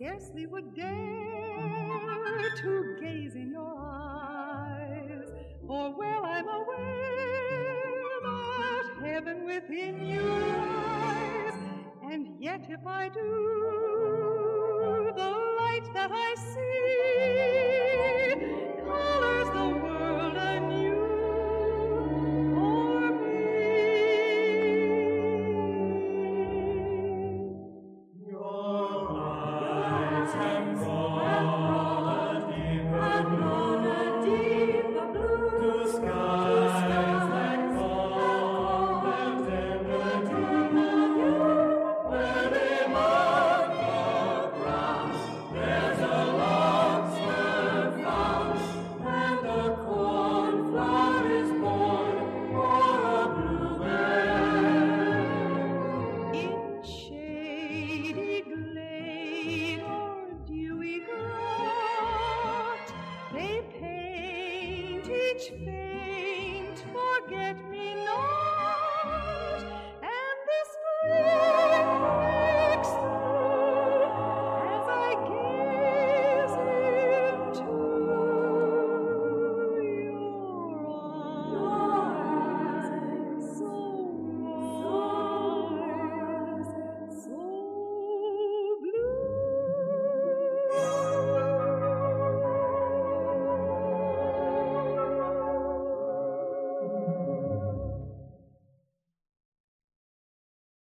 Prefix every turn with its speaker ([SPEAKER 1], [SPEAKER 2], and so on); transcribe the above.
[SPEAKER 1] Scarcely would dare to gaze in your eyes. For well I'm aware that heaven within you lies. And yet if I do, te ver.